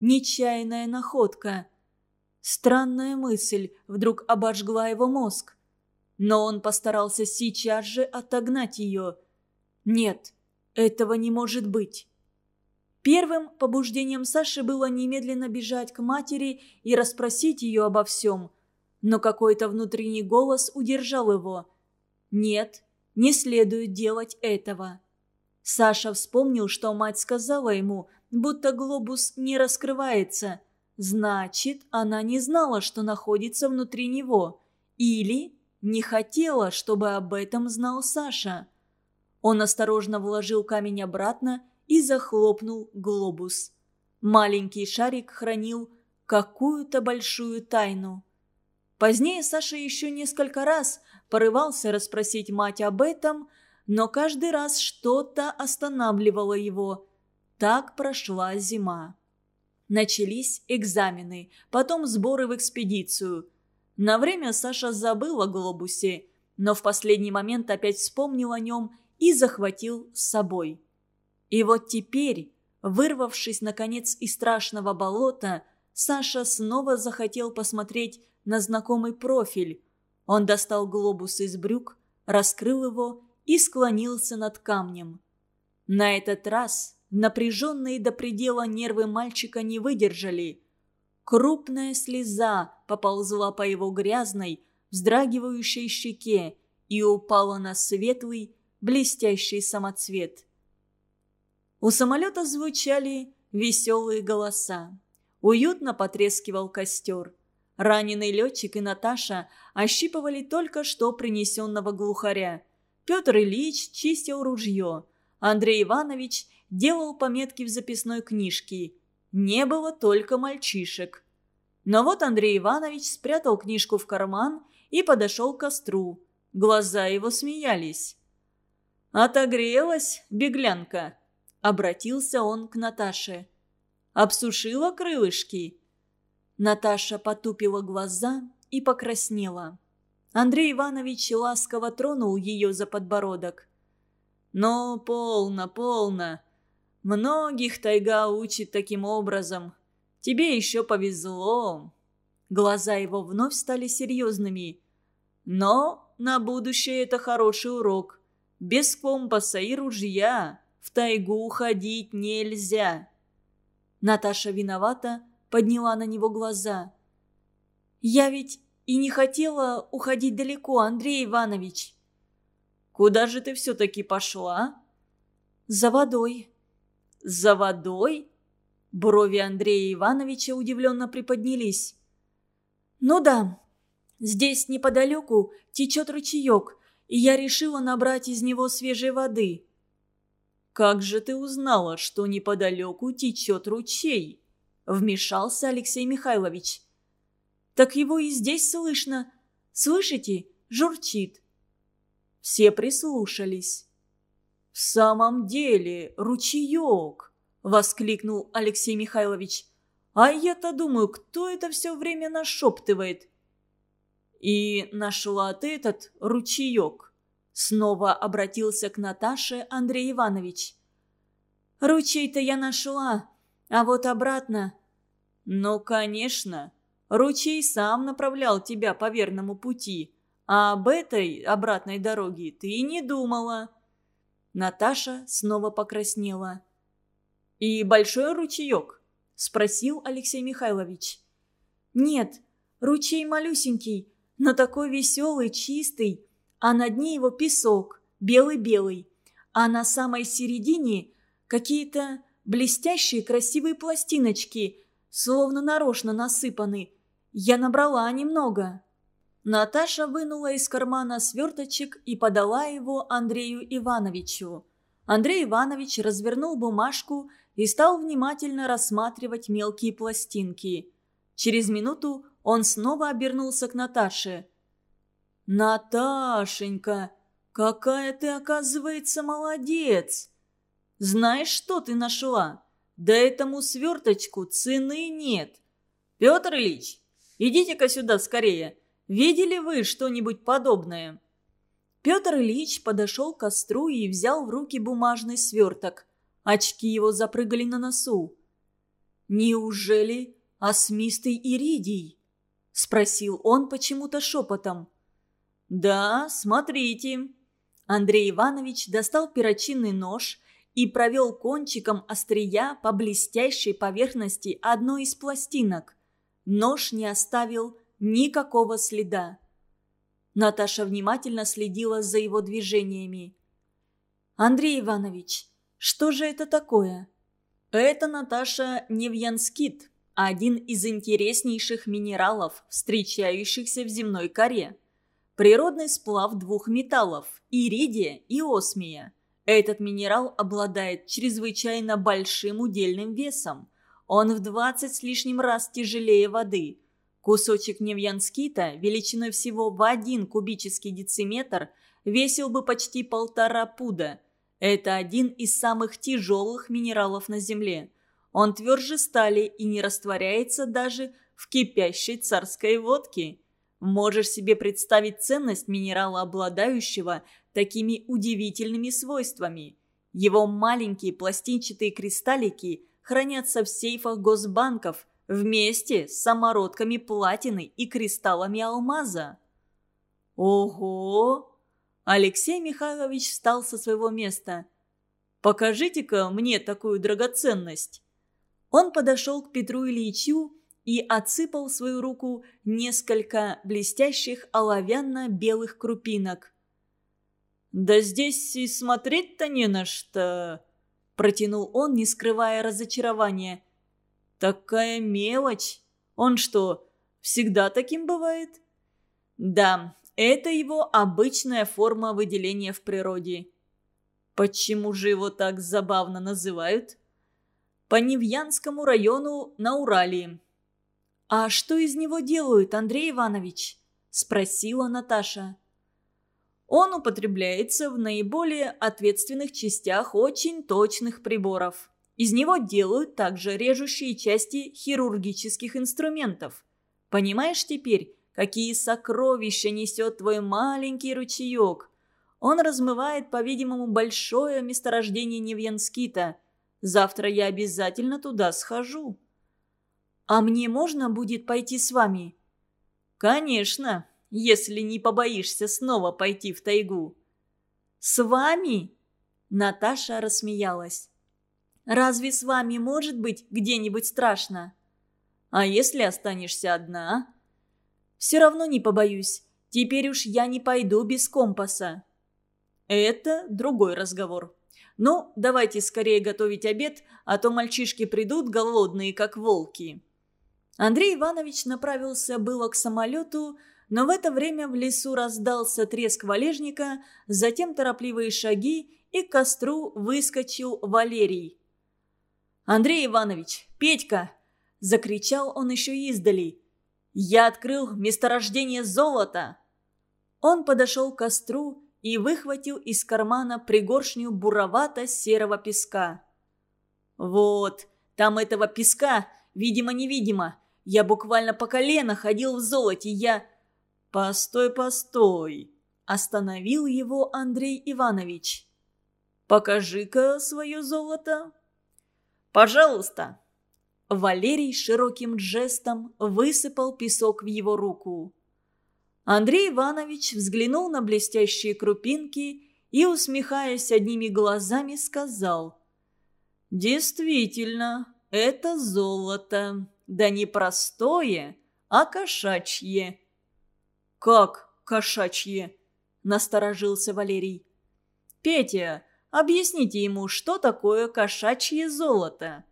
Нечаянная находка. Странная мысль вдруг обожгла его мозг. Но он постарался сейчас же отогнать ее. Нет, этого не может быть. Первым побуждением Саши было немедленно бежать к матери и расспросить ее обо всем. Но какой-то внутренний голос удержал его. Нет, не следует делать этого. Саша вспомнил, что мать сказала ему, будто глобус не раскрывается. Значит, она не знала, что находится внутри него. Или не хотела, чтобы об этом знал Саша. Он осторожно вложил камень обратно и захлопнул глобус. Маленький шарик хранил какую-то большую тайну. Позднее Саша еще несколько раз порывался расспросить мать об этом, но каждый раз что-то останавливало его. Так прошла зима. Начались экзамены, потом сборы в экспедицию – на время Саша забыл о глобусе, но в последний момент опять вспомнил о нем и захватил с собой. И вот теперь, вырвавшись наконец из страшного болота, Саша снова захотел посмотреть на знакомый профиль. Он достал глобус из брюк, раскрыл его и склонился над камнем. На этот раз напряженные до предела нервы мальчика не выдержали – Крупная слеза поползла по его грязной, вздрагивающей щеке и упала на светлый, блестящий самоцвет. У самолета звучали веселые голоса. Уютно потрескивал костер. Раненый летчик и Наташа ощипывали только что принесенного глухаря. Петр Ильич чистил ружье. Андрей Иванович делал пометки в записной книжке. Не было только мальчишек. Но вот Андрей Иванович спрятал книжку в карман и подошел к костру. Глаза его смеялись. «Отогрелась, беглянка?» – обратился он к Наташе. «Обсушила крылышки?» Наташа потупила глаза и покраснела. Андрей Иванович ласково тронул ее за подбородок. «Ну, полно, полно. Многих тайга учит таким образом. Тебе еще повезло». Глаза его вновь стали серьезными. «Но на будущее это хороший урок. Без компаса и ружья в тайгу уходить нельзя». Наташа виновата, подняла на него глаза. «Я ведь и не хотела уходить далеко, Андрей Иванович». «Куда же ты все-таки пошла?» «За водой», «За водой?» Брови Андрея Ивановича удивленно приподнялись. «Ну да, здесь неподалеку течет ручеек, и я решила набрать из него свежей воды». «Как же ты узнала, что неподалеку течет ручей?» Вмешался Алексей Михайлович. «Так его и здесь слышно. Слышите? Журчит». Все прислушались. «В самом деле, ручеек!» – воскликнул Алексей Михайлович. «А я-то думаю, кто это все время нашептывает?» «И нашла ты этот ручеек?» Снова обратился к Наташе Андрей Иванович. «Ручей-то я нашла, а вот обратно...» «Ну, конечно. Ручей сам направлял тебя по верному пути, а об этой обратной дороге ты и не думала». Наташа снова покраснела. «И большой ручеек?» – спросил Алексей Михайлович. «Нет, ручей малюсенький, но такой веселый, чистый, а на дне его песок, белый-белый, а на самой середине какие-то блестящие красивые пластиночки, словно нарочно насыпаны. Я набрала немного». Наташа вынула из кармана сверточек и подала его Андрею Ивановичу. Андрей Иванович развернул бумажку и стал внимательно рассматривать мелкие пластинки. Через минуту он снова обернулся к Наташе. «Наташенька, какая ты, оказывается, молодец! Знаешь, что ты нашла? Да этому сверточку цены нет. Петр Ильич, идите-ка сюда скорее. Видели вы что-нибудь подобное?» Петр Ильич подошел к костру и взял в руки бумажный сверток. Очки его запрыгали на носу. Неужели осмистый иридий?» – спросил он почему-то шепотом. «Да, смотрите». Андрей Иванович достал перочинный нож и провел кончиком острия по блестящей поверхности одной из пластинок. Нож не оставил никакого следа. Наташа внимательно следила за его движениями. «Андрей Иванович, что же это такое?» «Это, Наташа, невьянскит, один из интереснейших минералов, встречающихся в земной коре. Природный сплав двух металлов – иридия и осмия. Этот минерал обладает чрезвычайно большим удельным весом. Он в 20 с лишним раз тяжелее воды. Кусочек невьянскита величиной всего в один кубический дециметр весил бы почти полтора пуда. Это один из самых тяжелых минералов на Земле – он тверже стали и не растворяется даже в кипящей царской водке. Можешь себе представить ценность минерала, обладающего такими удивительными свойствами. Его маленькие пластинчатые кристаллики хранятся в сейфах госбанков вместе с самородками платины и кристаллами алмаза. Ого! Алексей Михайлович встал со своего места. «Покажите-ка мне такую драгоценность». Он подошел к Петру Ильичу и отсыпал в свою руку несколько блестящих оловянно-белых крупинок. «Да здесь и смотреть-то не на что!» – протянул он, не скрывая разочарования. «Такая мелочь! Он что, всегда таким бывает?» «Да, это его обычная форма выделения в природе». «Почему же его так забавно называют?» по Невьянскому району на Урале. «А что из него делают, Андрей Иванович?» – спросила Наташа. Он употребляется в наиболее ответственных частях очень точных приборов. Из него делают также режущие части хирургических инструментов. Понимаешь теперь, какие сокровища несет твой маленький ручеек? Он размывает, по-видимому, большое месторождение Невьянскита – Завтра я обязательно туда схожу». «А мне можно будет пойти с вами?» «Конечно, если не побоишься снова пойти в тайгу». «С вами?» Наташа рассмеялась. «Разве с вами может быть где-нибудь страшно?» «А если останешься одна?» «Все равно не побоюсь. Теперь уж я не пойду без компаса». «Это другой разговор». «Ну, давайте скорее готовить обед, а то мальчишки придут голодные, как волки». Андрей Иванович направился было к самолету, но в это время в лесу раздался треск валежника, затем торопливые шаги, и к костру выскочил Валерий. «Андрей Иванович! Петька!» – закричал он еще издали. «Я открыл месторождение золота!» Он подошел к костру и выхватил из кармана пригоршню буровато-серого песка. «Вот, там этого песка, видимо-невидимо. Я буквально по колено ходил в золоте, я...» «Постой, постой!» – остановил его Андрей Иванович. «Покажи-ка свое золото». «Пожалуйста!» Валерий широким жестом высыпал песок в его руку. Андрей Иванович взглянул на блестящие крупинки и, усмехаясь одними глазами, сказал. «Действительно, это золото. Да не простое, а кошачье». «Как кошачье?» – насторожился Валерий. «Петя, объясните ему, что такое кошачье золото?»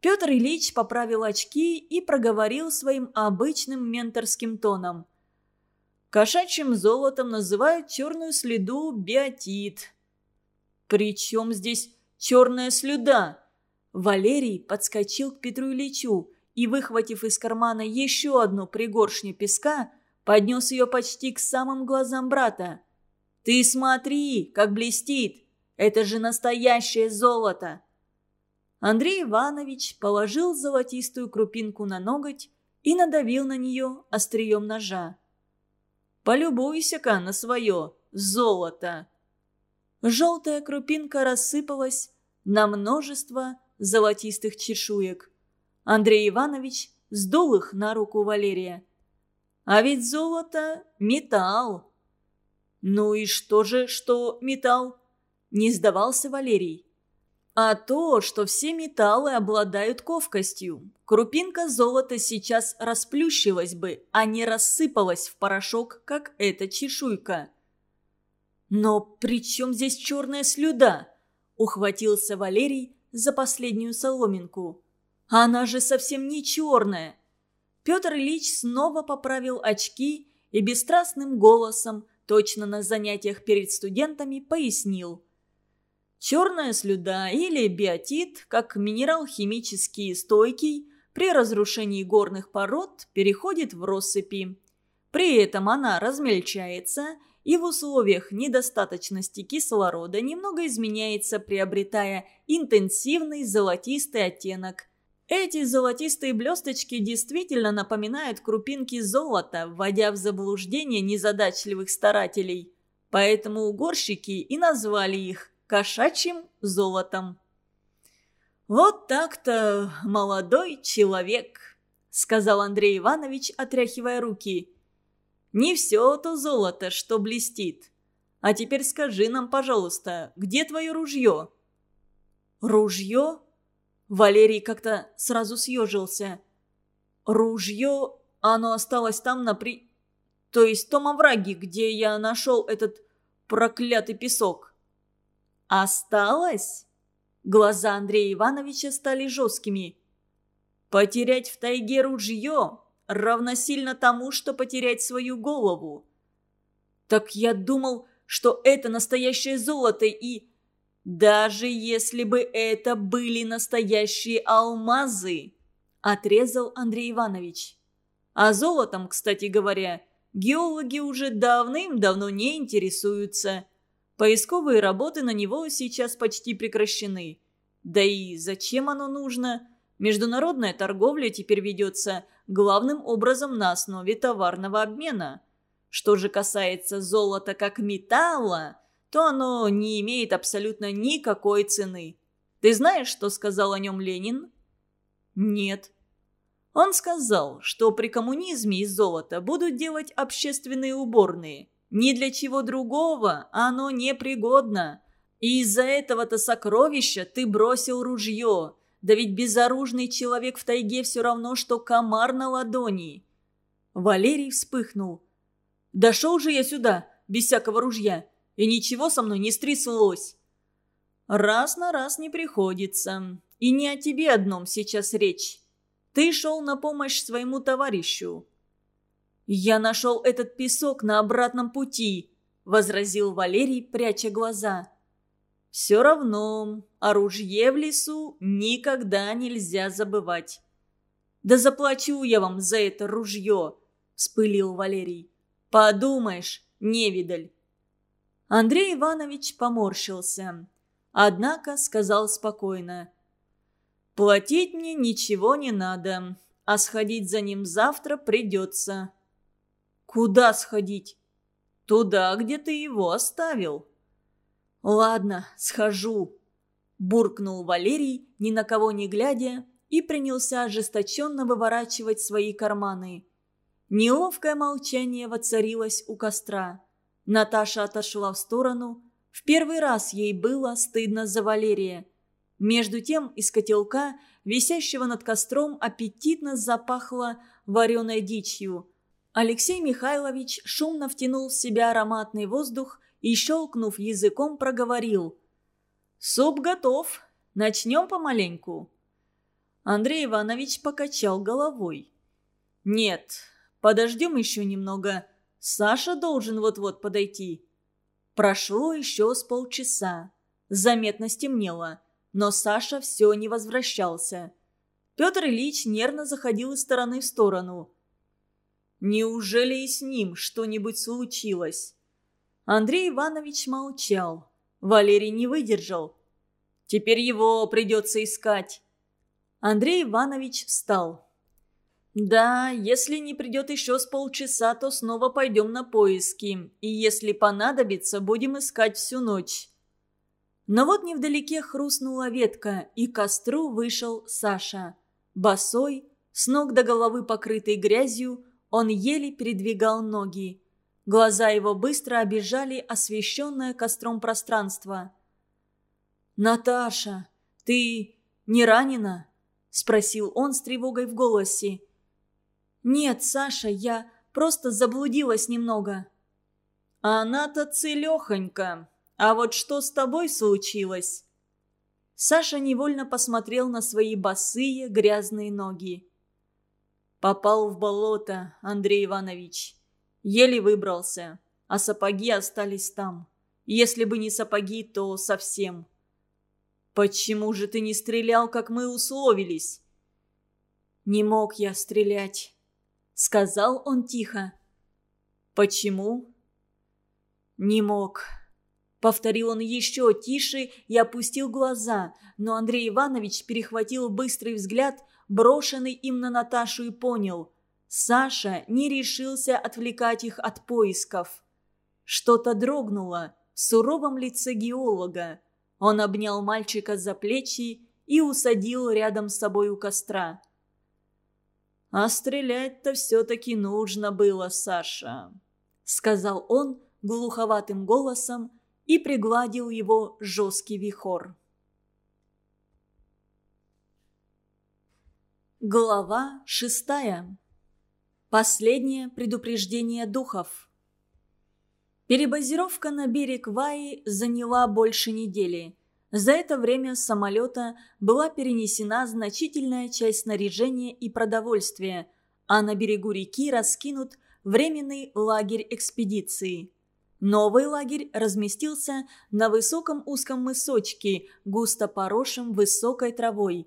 Петр Ильич поправил очки и проговорил своим обычным менторским тоном – Кошачьим золотом называют черную следу биотит. «Причем здесь черная слюда?» Валерий подскочил к Петру Ильичу и, выхватив из кармана еще одну пригоршню песка, поднес ее почти к самым глазам брата. «Ты смотри, как блестит! Это же настоящее золото!» Андрей Иванович положил золотистую крупинку на ноготь и надавил на нее острием ножа. Полюбуйся-ка на свое золото!» Желтая крупинка рассыпалась на множество золотистых чешуек. Андрей Иванович сдул их на руку Валерия. «А ведь золото – металл». «Ну и что же, что металл?» – не сдавался Валерий. «А то, что все металлы обладают ковкостью. Крупинка золота сейчас расплющилась бы, а не рассыпалась в порошок, как эта чешуйка». «Но при чем здесь черная слюда?» – ухватился Валерий за последнюю соломинку. «Она же совсем не черная!» Петр Ильич снова поправил очки и бесстрастным голосом, точно на занятиях перед студентами, пояснил. Черная слюда или биотит, как минерал химически стойкий, при разрушении горных пород переходит в россыпи. При этом она размельчается и в условиях недостаточности кислорода немного изменяется, приобретая интенсивный золотистый оттенок. Эти золотистые блесточки действительно напоминают крупинки золота, вводя в заблуждение незадачливых старателей. Поэтому угорщики и назвали их кошачьим золотом. «Вот так-то, молодой человек», — сказал Андрей Иванович, отряхивая руки. Не все то золото, что блестит. А теперь скажи нам, пожалуйста, где твое ружье?» «Ружье?» Валерий как-то сразу съежился. «Ружье, оно осталось там на при... То есть в том овраге, где я нашел этот проклятый песок». «Осталось?» Глаза Андрея Ивановича стали жесткими. «Потерять в тайге ружье равносильно тому, что потерять свою голову. Так я думал, что это настоящее золото и... Даже если бы это были настоящие алмазы, отрезал Андрей Иванович. А золотом, кстати говоря, геологи уже давным-давно не интересуются. Поисковые работы на него сейчас почти прекращены. Да и зачем оно нужно? Международная торговля теперь ведется главным образом на основе товарного обмена. Что же касается золота как металла, то оно не имеет абсолютно никакой цены. Ты знаешь, что сказал о нем Ленин? Нет. Он сказал, что при коммунизме из золота будут делать общественные уборные. Ни для чего другого оно непригодно. И из-за этого-то сокровища ты бросил ружье – да ведь безоружный человек в тайге все равно, что комар на ладони. Валерий вспыхнул. «Дошел же я сюда, без всякого ружья, и ничего со мной не стряслось». «Раз на раз не приходится. И не о тебе одном сейчас речь. Ты шел на помощь своему товарищу». «Я нашел этот песок на обратном пути», — возразил Валерий, пряча глаза. Все равно о ружье в лесу никогда нельзя забывать. «Да заплачу я вам за это ружье!» – вспылил Валерий. «Подумаешь, невидаль!» Андрей Иванович поморщился. Однако сказал спокойно. «Платить мне ничего не надо, а сходить за ним завтра придется». «Куда сходить?» «Туда, где ты его оставил». «Ладно, схожу», – буркнул Валерий, ни на кого не глядя, и принялся ожесточенно выворачивать свои карманы. Неловкое молчание воцарилось у костра. Наташа отошла в сторону. В первый раз ей было стыдно за Валерия. Между тем из котелка, висящего над костром, аппетитно запахло вареной дичью. Алексей Михайлович шумно втянул в себя ароматный воздух и, щелкнув языком, проговорил. «Суп готов. Начнем помаленьку». Андрей Иванович покачал головой. «Нет, подождем еще немного. Саша должен вот-вот подойти». Прошло еще с полчаса. Заметно стемнело, но Саша все не возвращался. Петр Ильич нервно заходил из стороны в сторону. «Неужели и с ним что-нибудь случилось?» Андрей Иванович молчал. Валерий не выдержал. «Теперь его придется искать». Андрей Иванович встал. «Да, если не придет еще с полчаса, то снова пойдем на поиски. И если понадобится, будем искать всю ночь». Но вот невдалеке хрустнула ветка, и к костру вышел Саша. Босой, с ног до головы покрытый грязью, он еле передвигал ноги. Глаза его быстро обижали освещенное костром пространство. «Наташа, ты не ранена?» – спросил он с тревогой в голосе. «Нет, Саша, я просто заблудилась немного». «Она-то целехонька. А вот что с тобой случилось?» Саша невольно посмотрел на свои босые грязные ноги. «Попал в болото, Андрей Иванович. Еле выбрался, а сапоги остались там. Если бы не сапоги, то совсем». «Почему же ты не стрелял, как мы условились?» «Не мог я стрелять», — сказал он тихо. «Почему?» «Не мог». Повторил он еще тише и опустил глаза, но Андрей Иванович перехватил быстрый взгляд, брошенный им на Наташу, и понял. Саша не решился отвлекать их от поисков. Что-то дрогнуло в суровом лице геолога. Он обнял мальчика за плечи и усадил рядом с собой у костра. «А стрелять-то все-таки нужно было, Саша», — сказал он, глуховатым голосом и пригладил его жесткий вихор. Глава шестая. Последнее предупреждение духов. Перебазировка на берег Ваи заняла больше недели. За это время с самолета была перенесена значительная часть снаряжения и продовольствия, а на берегу реки раскинут временный лагерь экспедиции – Новый лагерь разместился на высоком узком мысочке, густо поросшем высокой травой.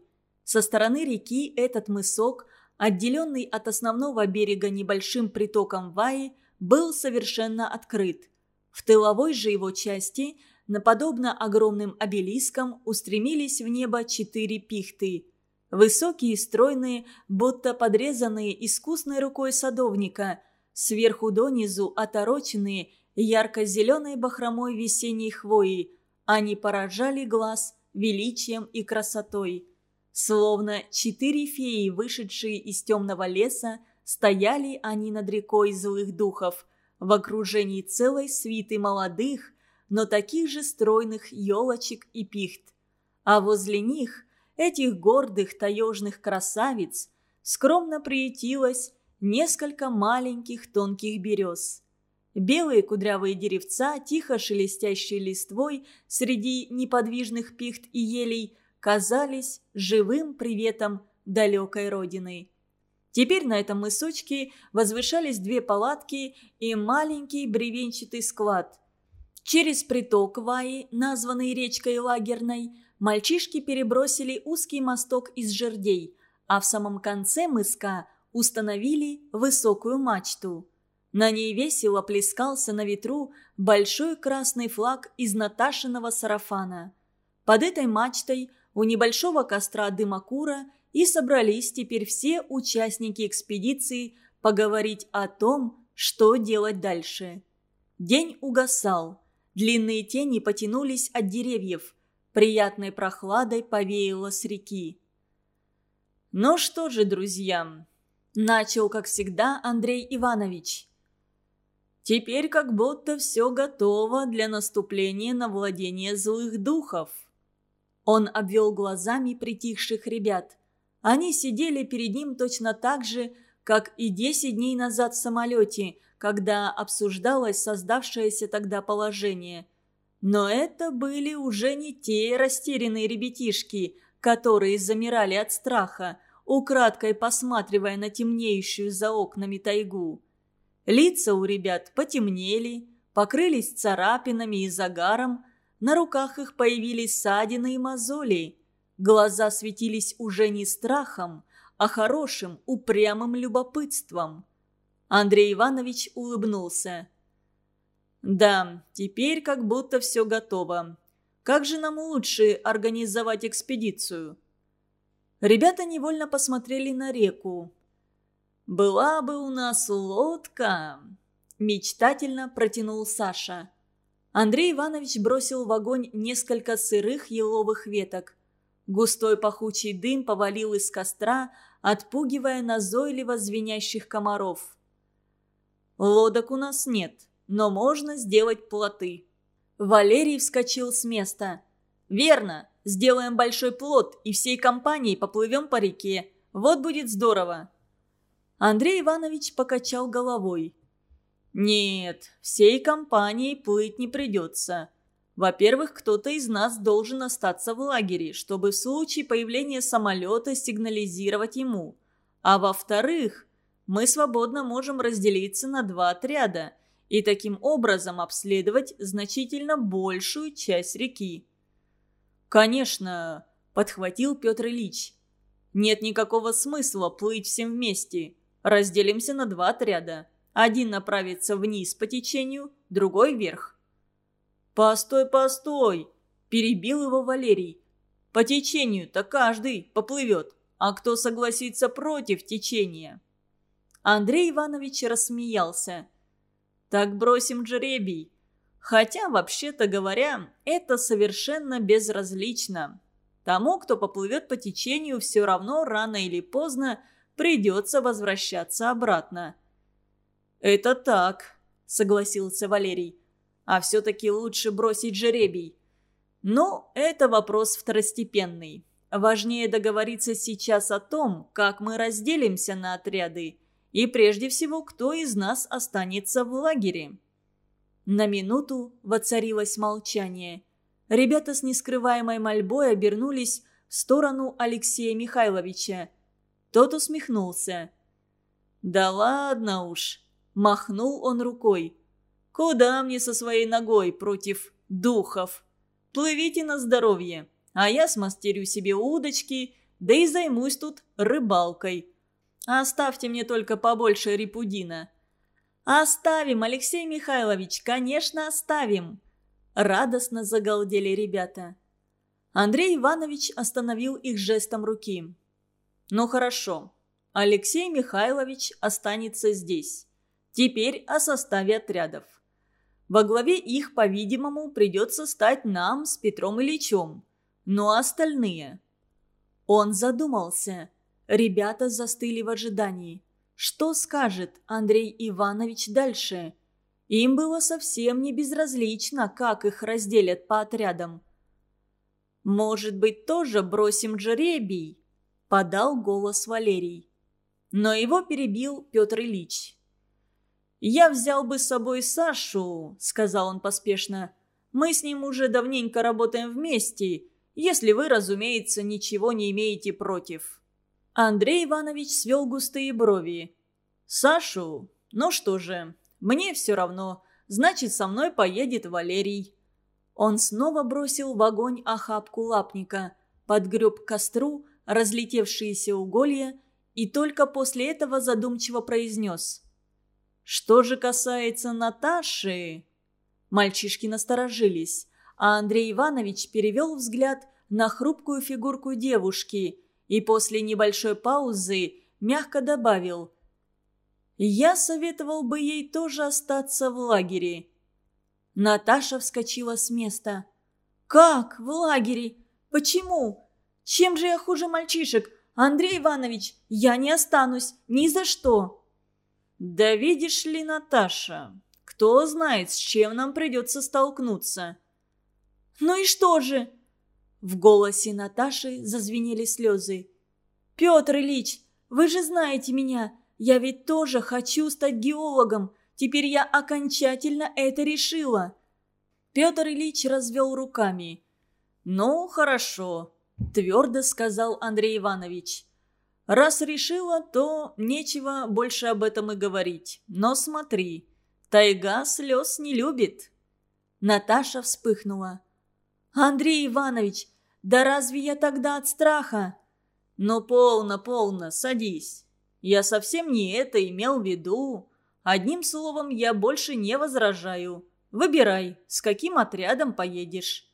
Со стороны реки этот мысок, отделенный от основного берега небольшим притоком Ваи, был совершенно открыт. В тыловой же его части, наподобно огромным обелискам, устремились в небо четыре пихты. Высокие стройные, будто подрезанные искусной рукой садовника, сверху донизу отороченные – ярко-зеленой бахромой весенней хвои. Они поражали глаз величием и красотой. Словно четыре феи, вышедшие из темного леса, стояли они над рекой злых духов, в окружении целой свиты молодых, но таких же стройных елочек и пихт. А возле них, этих гордых таежных красавиц, скромно приютилось несколько маленьких тонких берез. Белые кудрявые деревца, тихо шелестящие листвой среди неподвижных пихт и елей, казались живым приветом далекой родины. Теперь на этом мысочке возвышались две палатки и маленький бревенчатый склад. Через приток Ваи, названный речкой Лагерной, мальчишки перебросили узкий мосток из жердей, а в самом конце мыска установили высокую мачту. На ней весело плескался на ветру большой красный флаг из Наташиного сарафана. Под этой мачтой у небольшого костра дымокура и собрались теперь все участники экспедиции поговорить о том, что делать дальше. День угасал. Длинные тени потянулись от деревьев. Приятной прохладой повеяло с реки. «Ну что же, друзья?» Начал, как всегда, Андрей Иванович. Теперь как будто все готово для наступления на владение злых духов. Он обвел глазами притихших ребят. Они сидели перед ним точно так же, как и десять дней назад в самолете, когда обсуждалось создавшееся тогда положение. Но это были уже не те растерянные ребятишки, которые замирали от страха, украдкой посматривая на темнеющую за окнами тайгу. Лица у ребят потемнели, покрылись царапинами и загаром, на руках их появились ссадины и мозоли. Глаза светились уже не страхом, а хорошим, упрямым любопытством. Андрей Иванович улыбнулся. «Да, теперь как будто все готово. Как же нам лучше организовать экспедицию?» Ребята невольно посмотрели на реку. «Была бы у нас лодка!» – мечтательно протянул Саша. Андрей Иванович бросил в огонь несколько сырых еловых веток. Густой пахучий дым повалил из костра, отпугивая назойливо звенящих комаров. «Лодок у нас нет, но можно сделать плоты». Валерий вскочил с места. «Верно, сделаем большой плот и всей компанией поплывем по реке. Вот будет здорово». Андрей Иванович покачал головой. «Нет, всей компанией плыть не придется. Во-первых, кто-то из нас должен остаться в лагере, чтобы в случае появления самолета сигнализировать ему. А во-вторых, мы свободно можем разделиться на два отряда и таким образом обследовать значительно большую часть реки. «Конечно», – подхватил Петр Ильич. «Нет никакого смысла плыть всем вместе. Разделимся на два отряда. Один направится вниз по течению, другой вверх. «Постой, постой!» – перебил его Валерий. «По течению-то каждый поплывет, а кто согласится против течения?» Андрей Иванович рассмеялся. «Так бросим жребий. Хотя, вообще-то говоря, это совершенно безразлично. Тому, кто поплывет по течению, все равно рано или поздно придется возвращаться обратно». «Это так», — согласился Валерий а все-таки лучше бросить жеребий. Но это вопрос второстепенный. Важнее договориться сейчас о том, как мы разделимся на отряды, и прежде всего, кто из нас останется в лагере. На минуту воцарилось молчание. Ребята с нескрываемой мольбой обернулись в сторону Алексея Михайловича. Тот усмехнулся. «Да ладно уж!» – махнул он рукой. Куда мне со своей ногой против духов? Плывите на здоровье, а я смастерю себе удочки, да и займусь тут рыбалкой. Оставьте мне только побольше репудина». «Оставим, Алексей Михайлович, конечно, оставим!» Радостно загалдели ребята. Андрей Иванович остановил их жестом руки. «Ну хорошо, Алексей Михайлович останется здесь. Теперь о составе отрядов. Во главе их, по-видимому, придется стать нам с Петром Ильичем. А остальные? Он задумался. Ребята застыли в ожидании. Что скажет Андрей Иванович дальше? Им было совсем не безразлично, как их разделят по отрядам. «Может быть, тоже бросим жребий?» – подал голос Валерий. Но его перебил Петр Ильич. «Я взял бы с собой Сашу», — сказал он поспешно. «Мы с ним уже давненько работаем вместе, если вы, разумеется, ничего не имеете против». Андрей Иванович свел густые брови. «Сашу? Ну что же, мне все равно. Значит, со мной поедет Валерий». Он снова бросил в огонь охапку лапника, подгреб к костру разлетевшиеся уголья и только после этого задумчиво произнес – что же касается Наташи... Мальчишки насторожились, а Андрей Иванович перевел взгляд на хрупкую фигурку девушки и после небольшой паузы мягко добавил «Я советовал бы ей тоже остаться в лагере». Наташа вскочила с места. «Как в лагере? Почему? Чем же я хуже мальчишек? Андрей Иванович, я не останусь, ни за что!» «Да видишь ли, Наташа, кто знает, с чем нам придется столкнуться». «Ну и что же?» В голосе Наташи зазвенели слезы. «Петр Ильич, вы же знаете меня. Я ведь тоже хочу стать геологом. Теперь я окончательно это решила». Петр Ильич развел руками. «Ну, хорошо», – твердо сказал Андрей Иванович. Раз решила, то нечего больше об этом и говорить. Но смотри, тайга слез не любит. Наташа вспыхнула. «Андрей Иванович, да разве я тогда от страха?» «Ну, полно, полно, садись. Я совсем не это имел в виду. Одним словом, я больше не возражаю. Выбирай, с каким отрядом поедешь».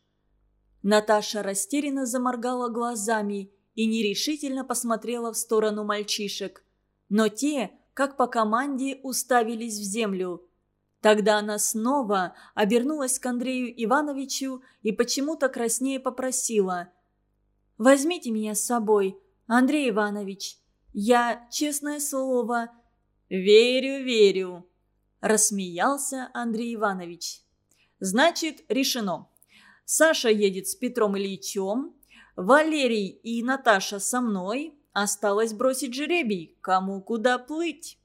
Наташа растерянно заморгала глазами и нерешительно посмотрела в сторону мальчишек. Но те, как по команде, уставились в землю. Тогда она снова обернулась к Андрею Ивановичу и почему-то краснее попросила. Возьмите меня с собой, Андрей Иванович. Я, честное слово...» «Верю, верю», – рассмеялся Андрей Иванович. «Значит, решено. Саша едет с Петром Ильичем, Валерий и Наташа со мной. Осталось бросить жеребий, кому куда плыть».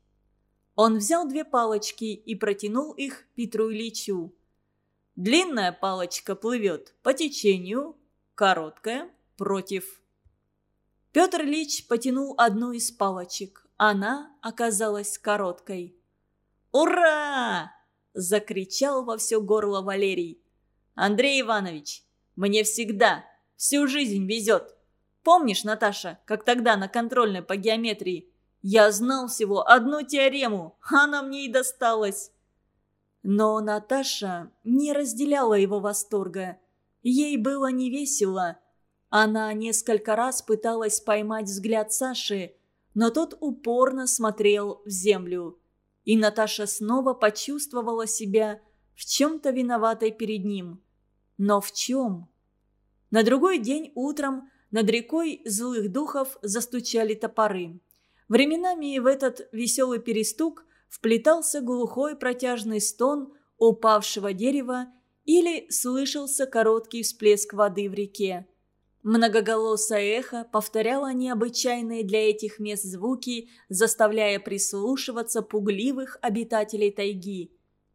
Он взял две палочки и протянул их Петру Ильичу. «Длинная палочка плывет по течению, короткая – против». Петр Ильич потянул одну из палочек. Она оказалась короткой. «Ура!» – закричал во все горло Валерий. «Андрей Иванович, мне всегда, всю жизнь везет. Помнишь, Наташа, как тогда на контрольной по геометрии? Я знал всего одну теорему, она мне и досталась». Но Наташа не разделяла его восторга. Ей было невесело. Она несколько раз пыталась поймать взгляд Саши, но тот упорно смотрел в землю. И Наташа снова почувствовала себя в чем-то виноватой перед ним. Но в чем? На другой день утром над рекой злых духов застучали топоры. Временами в этот веселый перестук вплетался глухой протяжный стон упавшего дерева или слышался короткий всплеск воды в реке. Многоголосое эхо повторяло необычайные для этих мест звуки, заставляя прислушиваться пугливых обитателей тайги.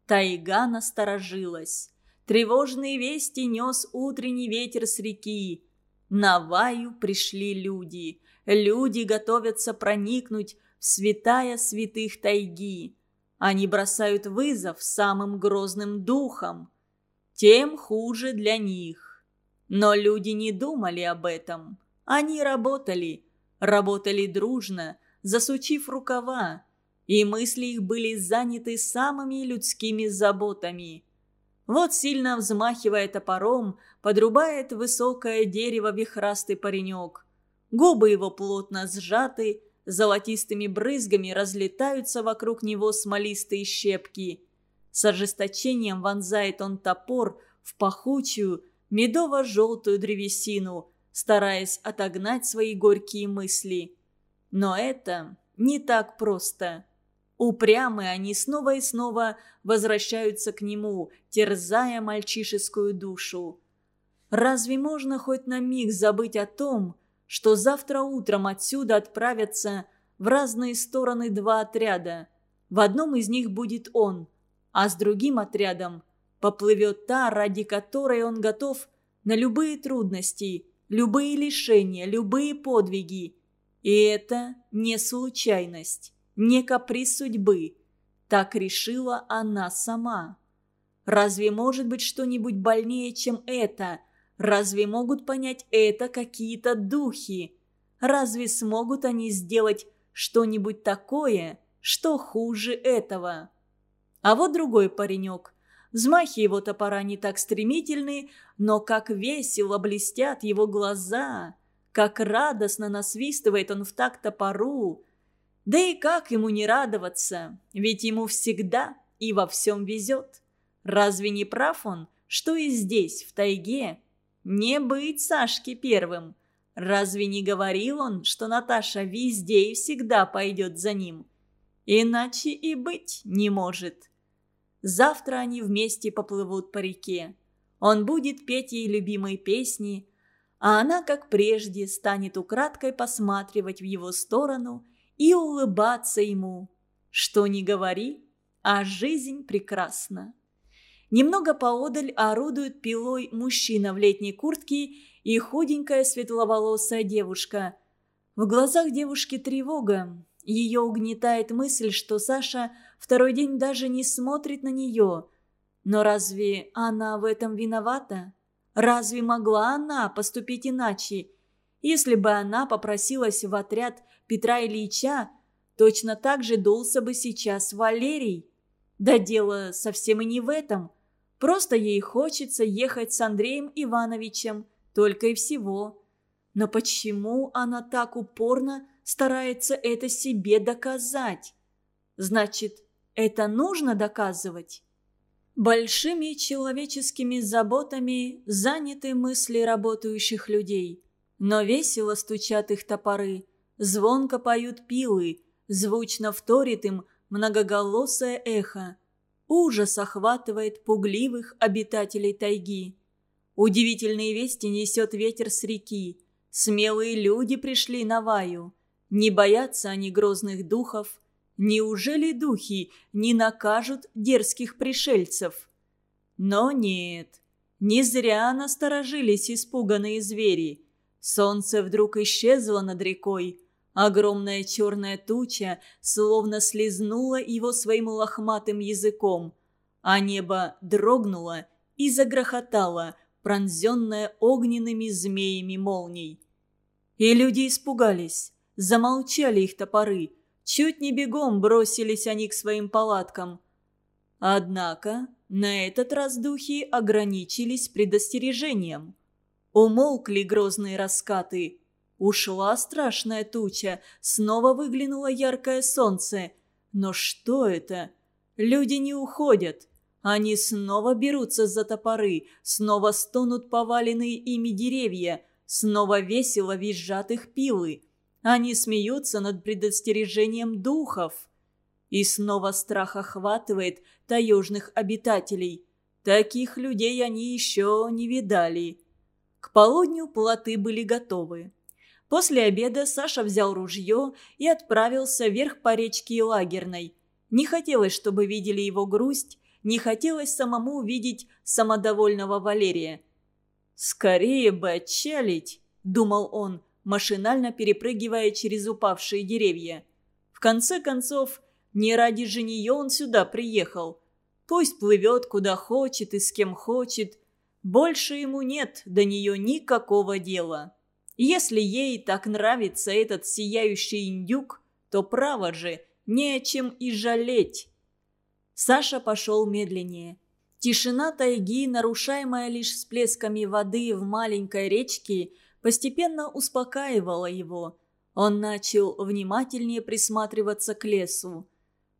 Тайга насторожилась. Тревожные вести нес утренний ветер с реки. На Ваю пришли люди. Люди готовятся проникнуть в святая святых тайги. Они бросают вызов самым грозным духам. Тем хуже для них. Но люди не думали об этом. Они работали. Работали дружно, засучив рукава. И мысли их были заняты самыми людскими заботами. Вот сильно взмахивая топором, подрубает высокое дерево вихрастый паренек. Губы его плотно сжаты, золотистыми брызгами разлетаются вокруг него смолистые щепки. С ожесточением вонзает он топор в пахучую, медово-желтую древесину, стараясь отогнать свои горькие мысли. Но это не так просто. Упрямые они снова и снова возвращаются к нему, терзая мальчишескую душу. Разве можно хоть на миг забыть о том, что завтра утром отсюда отправятся в разные стороны два отряда? В одном из них будет он, а с другим отрядом поплывет та, ради которой он готов на любые трудности, любые лишения, любые подвиги. И это не случайность, не каприз судьбы. Так решила она сама. Разве может быть что-нибудь больнее, чем это? Разве могут понять это какие-то духи? Разве смогут они сделать что-нибудь такое, что хуже этого? А вот другой паренек, Взмахи его топора не так стремительны, но как весело блестят его глаза, как радостно насвистывает он в такт топору. Да и как ему не радоваться, ведь ему всегда и во всем везет. Разве не прав он, что и здесь, в тайге, не быть Сашке первым? Разве не говорил он, что Наташа везде и всегда пойдет за ним? Иначе и быть не может. Завтра они вместе поплывут по реке. Он будет петь ей любимые песни, а она, как прежде, станет украдкой посматривать в его сторону и улыбаться ему. Что ни говори, а жизнь прекрасна. Немного поодаль орудует пилой мужчина в летней куртке и худенькая светловолосая девушка. В глазах девушки тревога. Ее угнетает мысль, что Саша второй день даже не смотрит на нее. Но разве она в этом виновата? Разве могла она поступить иначе? Если бы она попросилась в отряд Петра Ильича, точно так же дулся бы сейчас Валерий. Да дело совсем и не в этом. Просто ей хочется ехать с Андреем Ивановичем, только и всего. Но почему она так упорно старается это себе доказать. Значит, это нужно доказывать? Большими человеческими заботами заняты мысли работающих людей. Но весело стучат их топоры, звонко поют пилы, звучно вторит им многоголосое эхо. Ужас охватывает пугливых обитателей тайги. Удивительные вести несет ветер с реки. Смелые люди пришли на Ваю. Не боятся они грозных духов. Неужели духи не накажут дерзких пришельцев? Но нет, не зря насторожились испуганные звери. Солнце вдруг исчезло над рекой. Огромная черная туча словно слезнула его своим лохматым языком, а небо дрогнуло и загрохотало, пронзенное огненными змеями молний. И люди испугались, замолчали их топоры, чуть не бегом бросились они к своим палаткам. Однако на этот раз духи ограничились предостережением. Умолкли грозные раскаты. Ушла страшная туча, снова выглянуло яркое солнце. Но что это? Люди не уходят. Они снова берутся за топоры, снова стонут поваленные ими деревья, снова весело визжат их пилы. Они смеются над предостережением духов. И снова страх охватывает таежных обитателей. Таких людей они еще не видали. К полудню плоты были готовы. После обеда Саша взял ружье и отправился вверх по речке Лагерной. Не хотелось, чтобы видели его грусть, не хотелось самому увидеть самодовольного Валерия. «Скорее бы отчалить», — думал он, машинально перепрыгивая через упавшие деревья. В конце концов, не ради же нее он сюда приехал. Пусть плывет куда хочет и с кем хочет. Больше ему нет до нее никакого дела. Если ей так нравится этот сияющий индюк, то право же, не о чем и жалеть. Саша пошел медленнее. Тишина тайги, нарушаемая лишь всплесками воды в маленькой речке, постепенно успокаивала его. Он начал внимательнее присматриваться к лесу.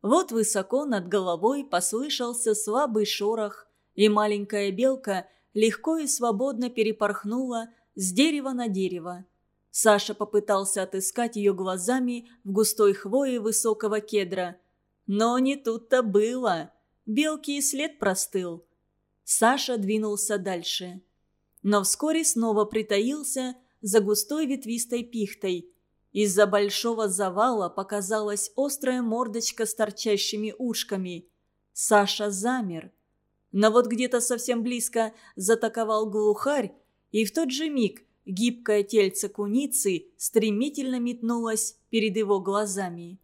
Вот высоко над головой послышался слабый шорох, и маленькая белка легко и свободно перепорхнула с дерева на дерево. Саша попытался отыскать ее глазами в густой хвое высокого кедра – но не тут-то было. Белки и след простыл. Саша двинулся дальше. Но вскоре снова притаился за густой ветвистой пихтой. Из-за большого завала показалась острая мордочка с торчащими ушками. Саша замер. Но вот где-то совсем близко затаковал глухарь, и в тот же миг гибкое тельце куницы стремительно метнулось перед его глазами.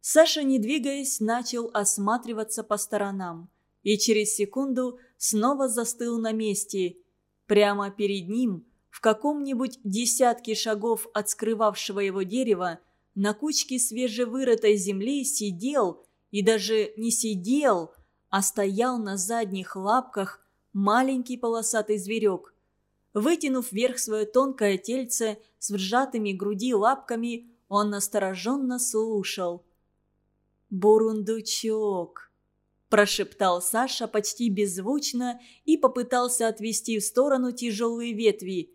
Саша, не двигаясь, начал осматриваться по сторонам. И через секунду снова застыл на месте. Прямо перед ним, в каком-нибудь десятке шагов от скрывавшего его дерева, на кучке свежевырытой земли сидел, и даже не сидел, а стоял на задних лапках маленький полосатый зверек. Вытянув вверх свое тонкое тельце с вжатыми груди лапками, он настороженно слушал – «Бурундучок», – прошептал Саша почти беззвучно и попытался отвести в сторону тяжелые ветви.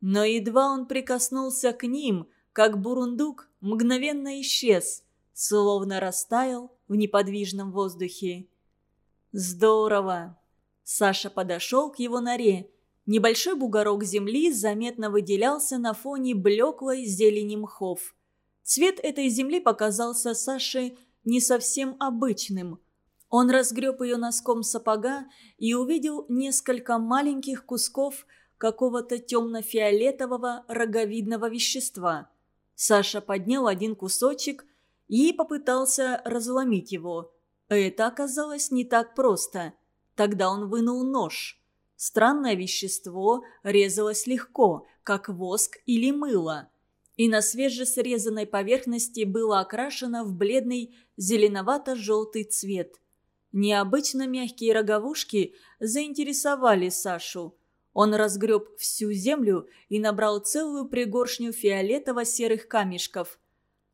Но едва он прикоснулся к ним, как бурундук мгновенно исчез, словно растаял в неподвижном воздухе. «Здорово!» Саша подошел к его норе. Небольшой бугорок земли заметно выделялся на фоне блеклой зелени мхов. Цвет этой земли показался Саше не совсем обычным. Он разгреб ее носком сапога и увидел несколько маленьких кусков какого-то темно-фиолетового роговидного вещества. Саша поднял один кусочек и попытался разломить его. Это оказалось не так просто. Тогда он вынул нож. Странное вещество резалось легко, как воск или мыло и на свежесрезанной поверхности было окрашено в бледный зеленовато-желтый цвет. Необычно мягкие роговушки заинтересовали Сашу. Он разгреб всю землю и набрал целую пригоршню фиолетово-серых камешков.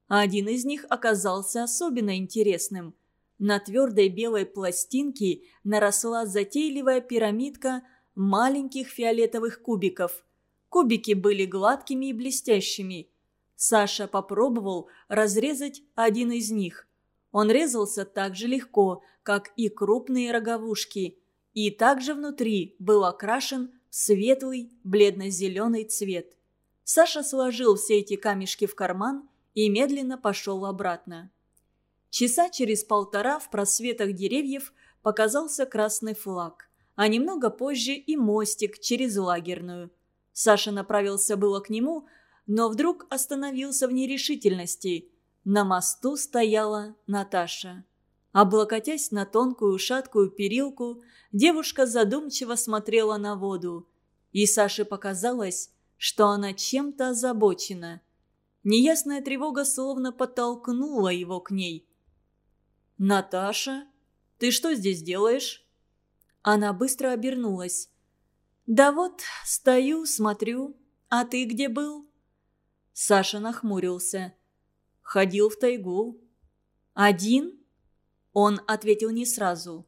Один из них оказался особенно интересным. На твердой белой пластинке наросла затейливая пирамидка маленьких фиолетовых кубиков – Кубики были гладкими и блестящими. Саша попробовал разрезать один из них. Он резался так же легко, как и крупные роговушки, и также внутри был окрашен светлый бледно-зеленый цвет. Саша сложил все эти камешки в карман и медленно пошел обратно. Часа через полтора в просветах деревьев показался красный флаг, а немного позже и мостик через лагерную. Саша направился было к нему, но вдруг остановился в нерешительности. На мосту стояла Наташа. Облокотясь на тонкую шаткую перилку, девушка задумчиво смотрела на воду. И Саше показалось, что она чем-то озабочена. Неясная тревога словно подтолкнула его к ней. «Наташа, ты что здесь делаешь?» Она быстро обернулась. «Да вот, стою, смотрю. А ты где был?» Саша нахмурился. «Ходил в тайгу». «Один?» Он ответил не сразу.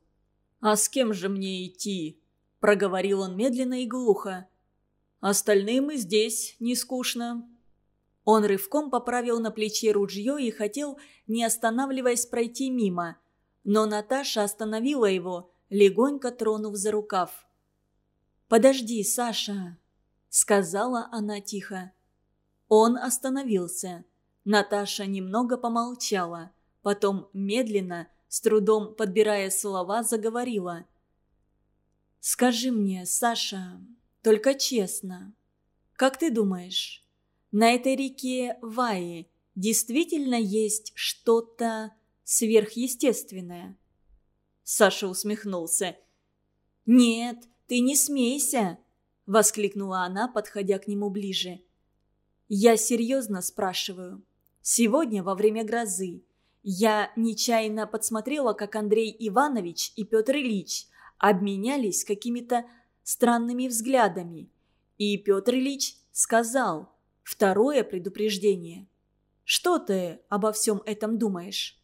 «А с кем же мне идти?» Проговорил он медленно и глухо. «Остальным и здесь не скучно». Он рывком поправил на плече ружье и хотел, не останавливаясь, пройти мимо. Но Наташа остановила его, легонько тронув за рукав. «Подожди, Саша», — сказала она тихо. Он остановился. Наташа немного помолчала, потом медленно, с трудом подбирая слова, заговорила. «Скажи мне, Саша, только честно, как ты думаешь, на этой реке Ваи действительно есть что-то сверхъестественное?» Саша усмехнулся. «Нет, ты не смейся!» – воскликнула она, подходя к нему ближе. Я серьезно спрашиваю. Сегодня, во время грозы, я нечаянно подсмотрела, как Андрей Иванович и Петр Ильич обменялись какими-то странными взглядами. И Петр Ильич сказал второе предупреждение. «Что ты обо всем этом думаешь?»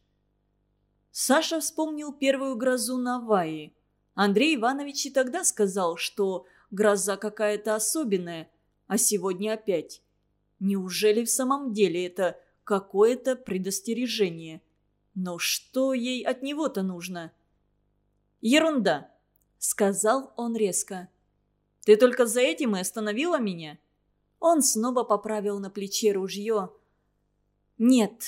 Саша вспомнил первую грозу на Вае. Андрей Иванович и тогда сказал, что гроза какая-то особенная, а сегодня опять. Неужели в самом деле это какое-то предостережение? Но что ей от него-то нужно? «Ерунда», — сказал он резко. «Ты только за этим и остановила меня?» Он снова поправил на плече ружье. «Нет,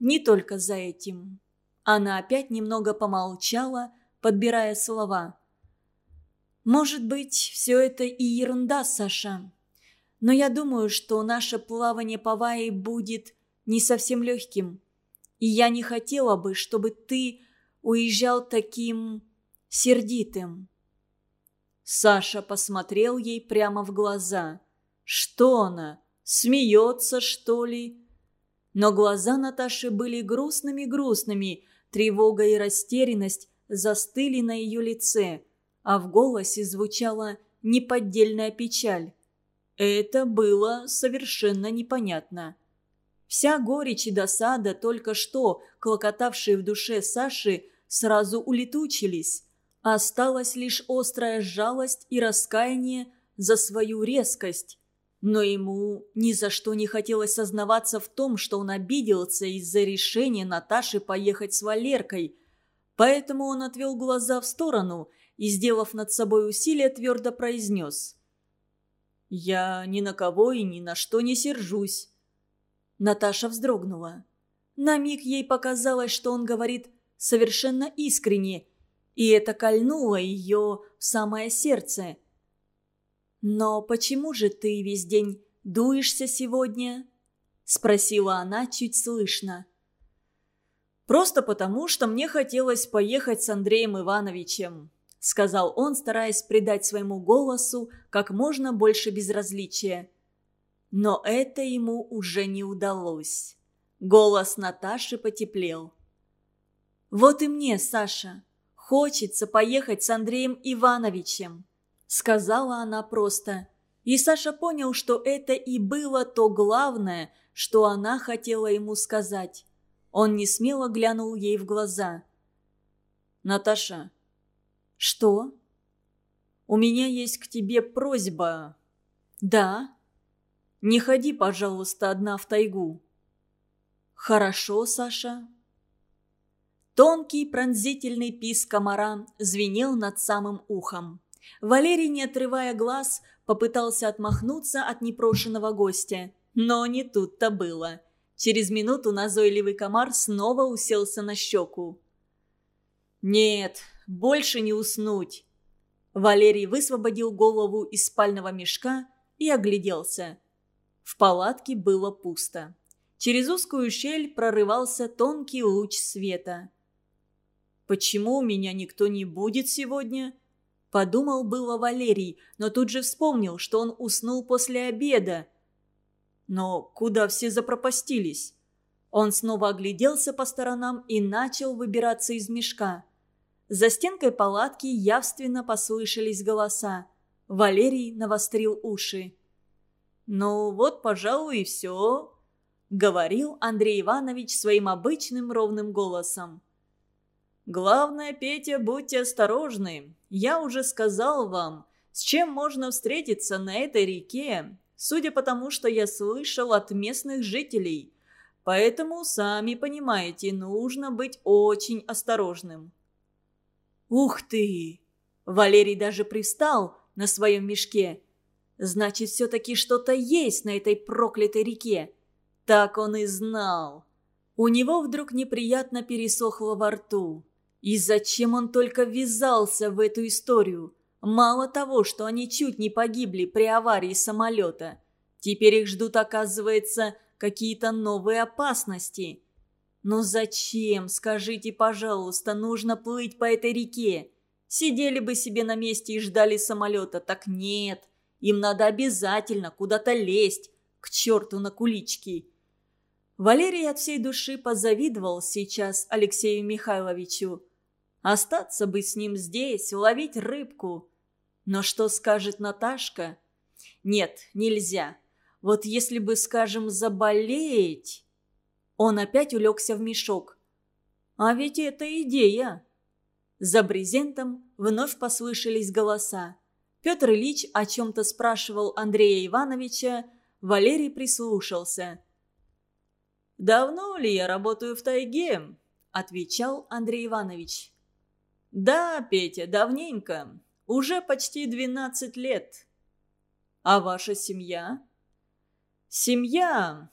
не только за этим». Она опять немного помолчала, подбирая слова. «Может быть, все это и ерунда, Саша. Но я думаю, что наше плавание по Вае будет не совсем легким. И я не хотела бы, чтобы ты уезжал таким сердитым». Саша посмотрел ей прямо в глаза. «Что она? Смеется, что ли?» Но глаза Наташи были грустными-грустными, тревога и растерянность застыли на ее лице, а в голосе звучала неподдельная печаль. Это было совершенно непонятно. Вся горечь и досада, только что клокотавшие в душе Саши, сразу улетучились. Осталась лишь острая жалость и раскаяние за свою резкость. Но ему ни за что не хотелось сознаваться в том, что он обиделся из-за решения Наташи поехать с Валеркой. Поэтому он отвел глаза в сторону и, сделав над собой усилие, твердо произнес – «Я ни на кого и ни на что не сержусь». Наташа вздрогнула. На миг ей показалось, что он говорит совершенно искренне, и это кольнуло ее в самое сердце. «Но почему же ты весь день дуешься сегодня?» – спросила она чуть слышно. «Просто потому, что мне хотелось поехать с Андреем Ивановичем сказал он, стараясь придать своему голосу как можно больше безразличия. Но это ему уже не удалось. Голос Наташи потеплел. «Вот и мне, Саша, хочется поехать с Андреем Ивановичем», сказала она просто. И Саша понял, что это и было то главное, что она хотела ему сказать. Он не смело глянул ей в глаза. «Наташа, «Что?» «У меня есть к тебе просьба». «Да», Не ходи, пожалуйста, одна в тайгу». «Хорошо, Саша». Тонкий пронзительный писк комара звенел над самым ухом. Валерий, не отрывая глаз, попытался отмахнуться от непрошенного гостя. Но не тут-то было. Через минуту назойливый комар снова уселся на щеку. «Нет, больше не уснуть!» Валерий высвободил голову из спального мешка и огляделся. В палатке было пусто. Через узкую щель прорывался тонкий луч света. «Почему у меня никто не будет сегодня?» Подумал было Валерий, но тут же вспомнил, что он уснул после обеда. Но куда все запропастились? Он снова огляделся по сторонам и начал выбираться из мешка. За стенкой палатки явственно послышались голоса. Валерий навострил уши. «Ну вот, пожалуй, и все», — говорил Андрей Иванович своим обычным ровным голосом. «Главное, Петя, будьте осторожны. Я уже сказал вам, с чем можно встретиться на этой реке, судя по тому, что я слышал от местных жителей. Поэтому, сами понимаете, нужно быть очень осторожным». «Ух ты!» Валерий даже привстал на своем мешке. «Значит, все-таки что-то есть на этой проклятой реке». Так он и знал. У него вдруг неприятно пересохло во рту. И зачем он только ввязался в эту историю? Мало того, что они чуть не погибли при аварии самолета. Теперь их ждут, оказывается, какие-то новые опасности. «Ну зачем, скажите, пожалуйста, нужно плыть по этой реке? Сидели бы себе на месте и ждали самолета, так нет. Им надо обязательно куда-то лезть, к черту на кулички». Валерий от всей души позавидовал сейчас Алексею Михайловичу. Остаться бы с ним здесь, ловить рыбку. Но что скажет Наташка? Нет, нельзя. Вот если бы, скажем, заболеть... Он опять улегся в мешок. А ведь это идея. За брезентом вновь послышались голоса. Петр Ильич о чем-то спрашивал Андрея Ивановича, Валерий прислушался. «Давно ли я работаю в тайге?» – отвечал Андрей Иванович. «Да, Петя, давненько. Уже почти двенадцать лет. А ваша семья?» «Семья...»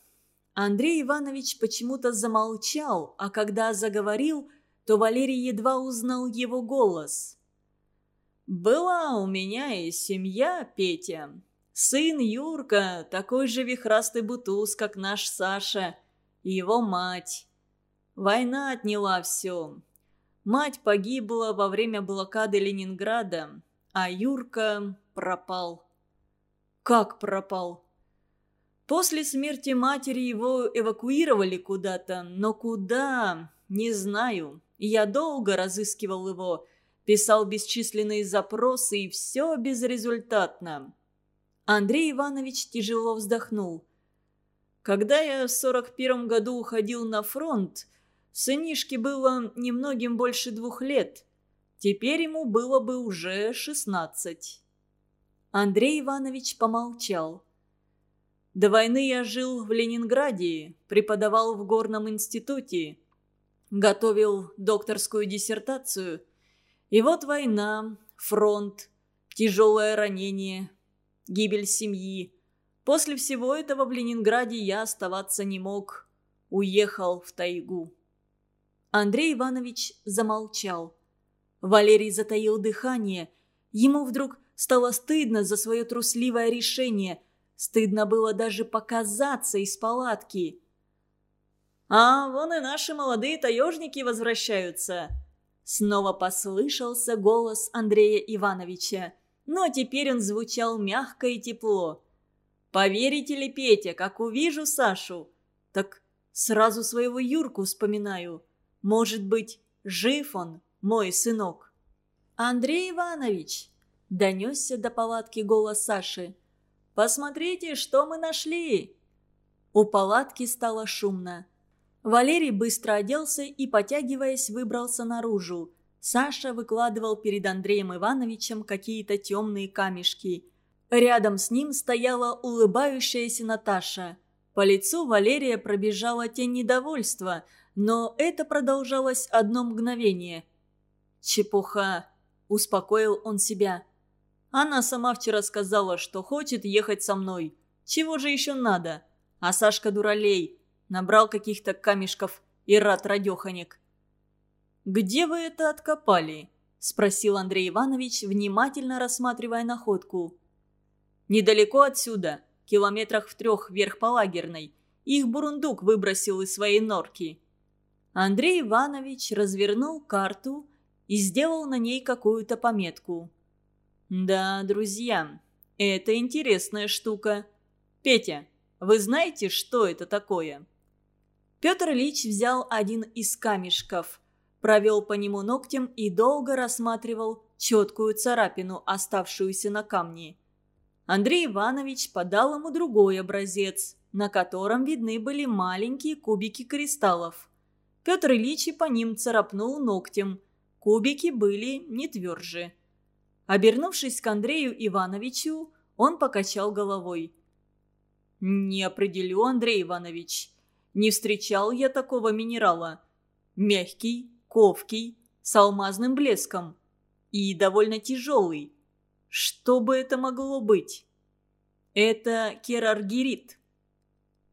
Андрей Иванович почему-то замолчал, а когда заговорил, то Валерий едва узнал его голос. «Была у меня и семья, Петя. Сын Юрка, такой же вихрастый бутуз, как наш Саша, и его мать. Война отняла все. Мать погибла во время блокады Ленинграда, а Юрка пропал». «Как пропал?» После смерти матери его эвакуировали куда-то, но куда, не знаю. Я долго разыскивал его, писал бесчисленные запросы, и все безрезультатно. Андрей Иванович тяжело вздохнул. Когда я в сорок первом году уходил на фронт, сынишке было немногим больше двух лет. Теперь ему было бы уже шестнадцать. Андрей Иванович помолчал. До войны я жил в Ленинграде, преподавал в горном институте, готовил докторскую диссертацию. И вот война, фронт, тяжелое ранение, гибель семьи. После всего этого в Ленинграде я оставаться не мог. Уехал в тайгу. Андрей Иванович замолчал. Валерий затаил дыхание. Ему вдруг стало стыдно за свое трусливое решение – Стыдно было даже показаться из палатки. «А, вон и наши молодые таежники возвращаются!» Снова послышался голос Андрея Ивановича, но теперь он звучал мягко и тепло. «Поверите ли, Петя, как увижу Сашу, так сразу своего Юрку вспоминаю. Может быть, жив он, мой сынок?» «Андрей Иванович!» – донесся до палатки голос Саши. Посмотрите, что мы нашли!» У палатки стало шумно. Валерий быстро оделся и, потягиваясь, выбрался наружу. Саша выкладывал перед Андреем Ивановичем какие-то темные камешки. Рядом с ним стояла улыбающаяся Наташа. По лицу Валерия пробежала тень недовольства, но это продолжалось одно мгновение. «Чепуха!» – успокоил он себя. «Она сама вчера сказала, что хочет ехать со мной. Чего же еще надо? А Сашка дуралей. Набрал каких-то камешков и рад радеханик». «Где вы это откопали?» – спросил Андрей Иванович, внимательно рассматривая находку. «Недалеко отсюда, километрах в трех вверх по лагерной. Их бурундук выбросил из своей норки». Андрей Иванович развернул карту и сделал на ней какую-то пометку. «Да, друзья, это интересная штука. Петя, вы знаете, что это такое?» Петр Ильич взял один из камешков – провел по нему ногтем и долго рассматривал четкую царапину, оставшуюся на камне. Андрей Иванович подал ему другой образец, на котором видны были маленькие кубики кристаллов. Петр Ильич и по ним царапнул ногтем. Кубики были не тверже. Обернувшись к Андрею Ивановичу, он покачал головой. «Не определю, Андрей Иванович. Не встречал я такого минерала. Мягкий, ковкий, с алмазным блеском. И довольно тяжелый. Что бы это могло быть? Это кераргирит.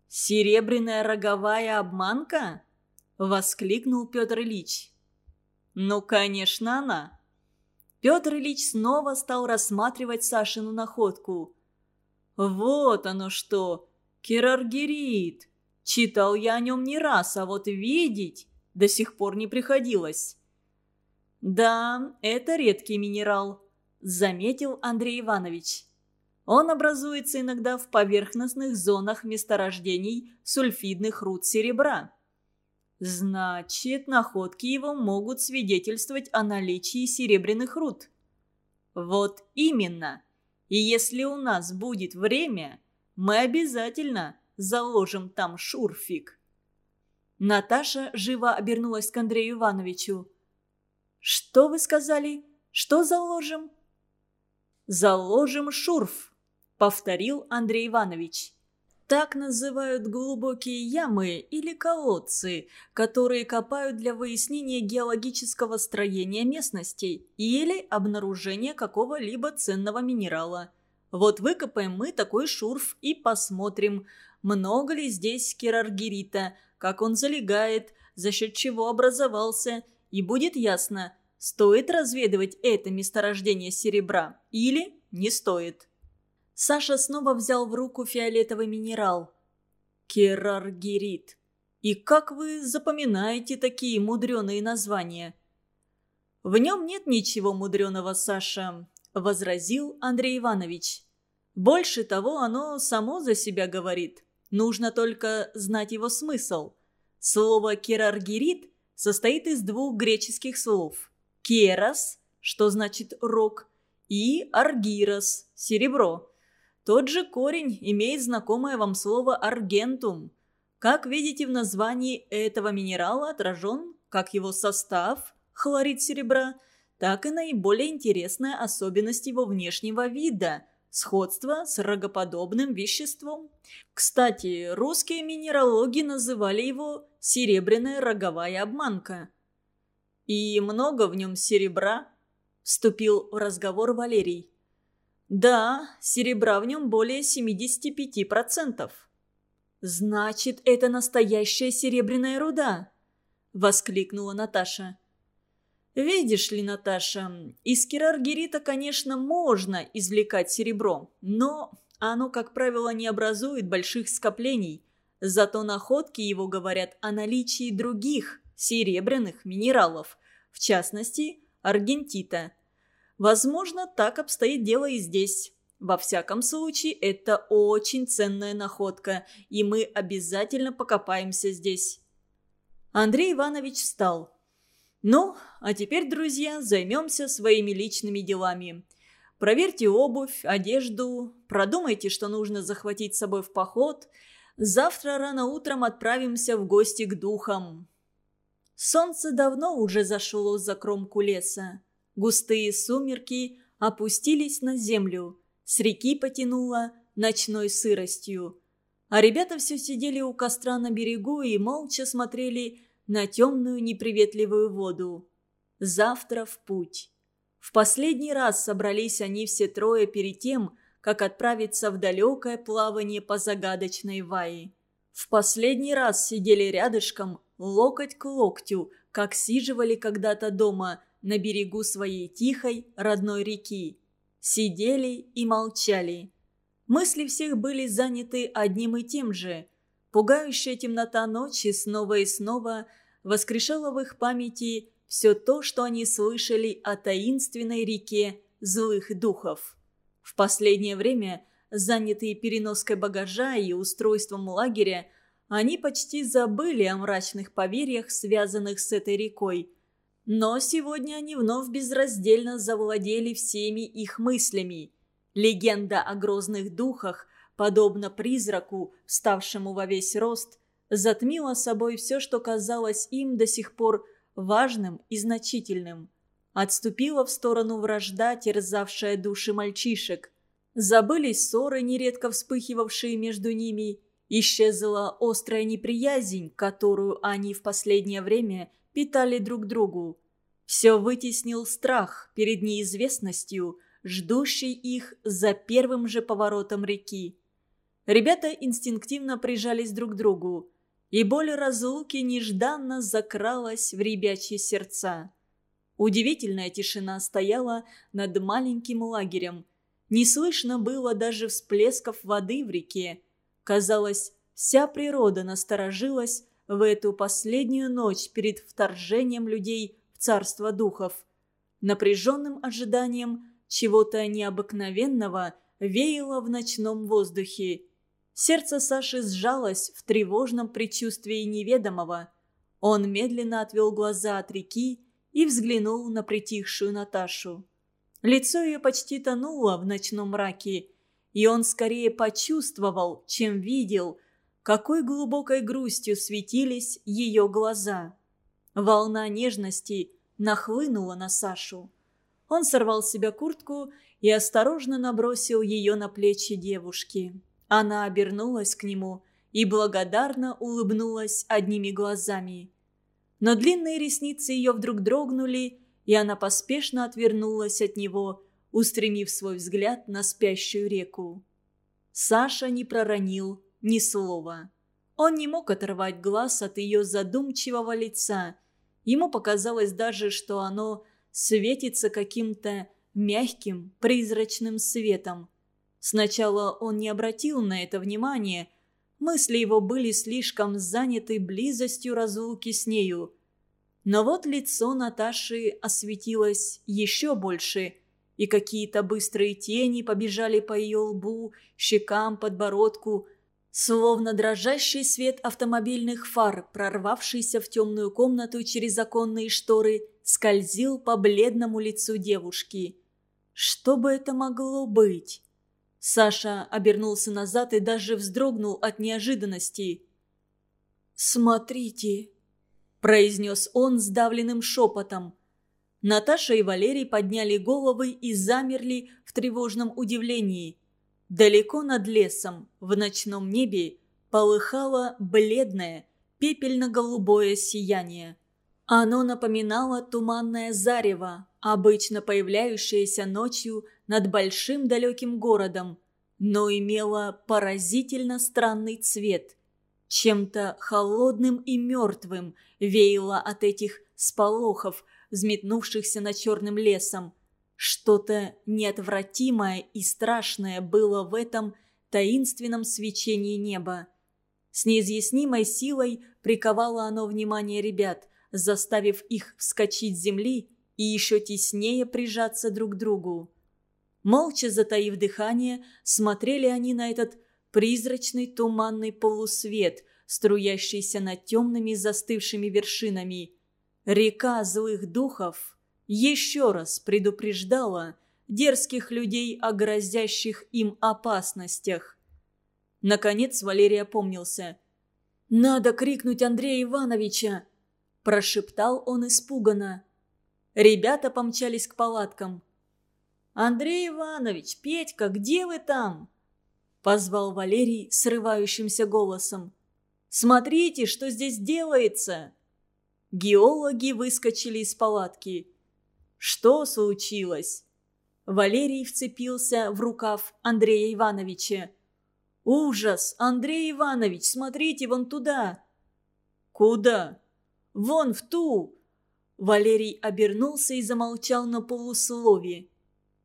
«Серебряная роговая обманка?» – воскликнул Петр Ильич. «Ну, конечно, она». Петр Ильич снова стал рассматривать Сашину находку. «Вот оно что! Кераргирит! Читал я о нем не раз, а вот видеть до сих пор не приходилось. «Да, это редкий минерал», – заметил Андрей Иванович. Он образуется иногда в поверхностных зонах месторождений сульфидных руд серебра. Значит, находки его могут свидетельствовать о наличии серебряных руд. Вот именно. И если у нас будет время, мы обязательно заложим там шурфик. Наташа живо обернулась к Андрею Ивановичу. «Что вы сказали? Что заложим?» «Заложим шурф», — повторил Андрей Иванович. Так называют глубокие ямы или колодцы, которые копают для выяснения геологического строения местности или обнаружения какого-либо ценного минерала. Вот выкопаем мы такой шурф и посмотрим, много ли здесь кераргирита, как он залегает, за счет чего образовался, и будет ясно, стоит разведывать это месторождение серебра или не стоит. Саша снова взял в руку фиолетовый минерал. Кераргирит. И как вы запоминаете такие мудреные названия? В нем нет ничего мудреного, Саша, возразил Андрей Иванович. Больше того, оно само за себя говорит. Нужно только знать его смысл. Слово «кераргирит» состоит из двух греческих слов. «Керас», что значит «рог», и «аргирос» – «серебро». Тот же корень имеет знакомое вам слово «аргентум». Как видите, в названии этого минерала отражен как его состав – хлорид серебра, так и наиболее интересная особенность его внешнего вида – сходство с рогоподобным веществом. Кстати, русские минералоги называли его «серебряная роговая обманка». «И много в нем серебра?» – вступил в разговор Валерий. «Да, серебра в нем более 75%. «Значит, это настоящая серебряная руда!» – воскликнула Наташа. Видишь ли, Наташа, из кераргерита, конечно, можно извлекать серебро, но оно, как правило, не образует больших скоплений. Зато находки его говорят о наличии других серебряных минералов, в частности, аргентита. Возможно, так обстоит дело и здесь. Во всяком случае, это очень ценная находка, и мы обязательно покопаемся здесь. Андрей Иванович встал. Ну, а теперь, друзья, займемся своими личными делами. Проверьте обувь, одежду, продумайте, что нужно захватить с собой в поход. Завтра рано утром отправимся в гости к духам. Солнце давно уже зашло за кромку леса. Густые сумерки опустились на землю. С реки потянуло ночной сыростью. А ребята все сидели у костра на берегу и молча смотрели на темную неприветливую воду. Завтра в путь. В последний раз собрались они все трое перед тем, как отправиться в далекое плавание по загадочной Ваи. В последний раз сидели рядышком, локоть к локтю, как сиживали когда-то дома на берегу своей тихой родной реки. Сидели и молчали. Мысли всех были заняты одним и тем же. Пугающая темнота ночи снова и снова воскрешала в их памяти все то, что они слышали о таинственной реке злых духов. В последнее время, занятые переноской багажа и устройством лагеря, они почти забыли о мрачных поверьях, связанных с этой рекой. Но сегодня они вновь безраздельно завладели всеми их мыслями. Легенда о грозных духах, подобно призраку, вставшему во весь рост, затмила собой все, что казалось им до сих пор важным и значительным. Отступила в сторону вражда, терзавшая души мальчишек. Забылись ссоры, нередко вспыхивавшие между ними, Исчезла острая неприязнь, которую они в последнее время питали друг другу. Все вытеснил страх перед неизвестностью, ждущий их за первым же поворотом реки. Ребята инстинктивно прижались друг к другу, и боль разлуки нежданно закралась в ребячьи сердца. Удивительная тишина стояла над маленьким лагерем. Не слышно было даже всплесков воды в реке, Казалось, вся природа насторожилась в эту последнюю ночь перед вторжением людей в царство духов. Напряженным ожиданием чего-то необыкновенного веяло в ночном воздухе. Сердце Саши сжалось в тревожном предчувствии неведомого. Он медленно отвел глаза от реки и взглянул на притихшую Наташу. Лицо ее почти тонуло в ночном мраке, и он скорее почувствовал, чем видел, какой глубокой грустью светились ее глаза. Волна нежности нахлынула на Сашу. Он сорвал с себя куртку и осторожно набросил ее на плечи девушки. Она обернулась к нему и благодарно улыбнулась одними глазами. Но длинные ресницы ее вдруг дрогнули, и она поспешно отвернулась от него, устремив свой взгляд на спящую реку. Саша не проронил ни слова. Он не мог оторвать глаз от ее задумчивого лица. Ему показалось даже, что оно светится каким-то мягким, призрачным светом. Сначала он не обратил на это внимания. Мысли его были слишком заняты близостью разлуки с нею. Но вот лицо Наташи осветилось еще больше – и какие-то быстрые тени побежали по ее лбу, щекам, подбородку, словно дрожащий свет автомобильных фар, прорвавшийся в темную комнату через оконные шторы, скользил по бледному лицу девушки. Что бы это могло быть? Саша обернулся назад и даже вздрогнул от неожиданности. «Смотрите», – произнес он сдавленным шепотом – Наташа и Валерий подняли головы и замерли в тревожном удивлении. Далеко над лесом, в ночном небе, полыхало бледное, пепельно-голубое сияние. Оно напоминало туманное зарево, обычно появляющееся ночью над большим далеким городом, но имело поразительно странный цвет. Чем-то холодным и мертвым веяло от этих сполохов – взметнувшихся над черным лесом. Что-то неотвратимое и страшное было в этом таинственном свечении неба. С неизъяснимой силой приковало оно внимание ребят, заставив их вскочить с земли и еще теснее прижаться друг к другу. Молча затаив дыхание, смотрели они на этот призрачный туманный полусвет, струящийся над темными застывшими вершинами. Река злых духов еще раз предупреждала дерзких людей о грозящих им опасностях. Наконец Валерий опомнился. «Надо крикнуть Андрея Ивановича!» – прошептал он испуганно. Ребята помчались к палаткам. «Андрей Иванович, Петька, где вы там?» Позвал Валерий срывающимся голосом. «Смотрите, что здесь делается!» Геологи выскочили из палатки. «Что случилось?» Валерий вцепился в рукав Андрея Ивановича. «Ужас! Андрей Иванович, смотрите вон туда!» «Куда?» «Вон в ту!» Валерий обернулся и замолчал на полуслове.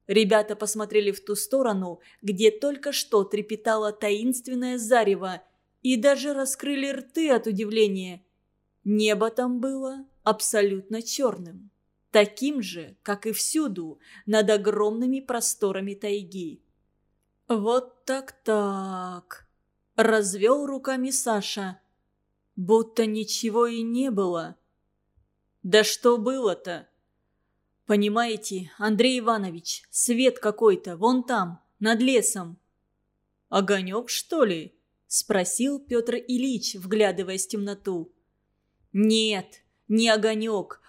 Ребята посмотрели в ту сторону, где только что трепетало таинственное зарево, и даже раскрыли рты от удивления. Небо там было абсолютно черным. Таким же, как и всюду, над огромными просторами тайги. «Вот так-так», — развел руками Саша. «Будто ничего и не было». «Да что было-то?» «Понимаете, Андрей Иванович, свет какой-то, вон там, над лесом». «Огонек, что ли?» – спросил Петр Ильич, вглядываясь в темноту. «Нет, не огонек,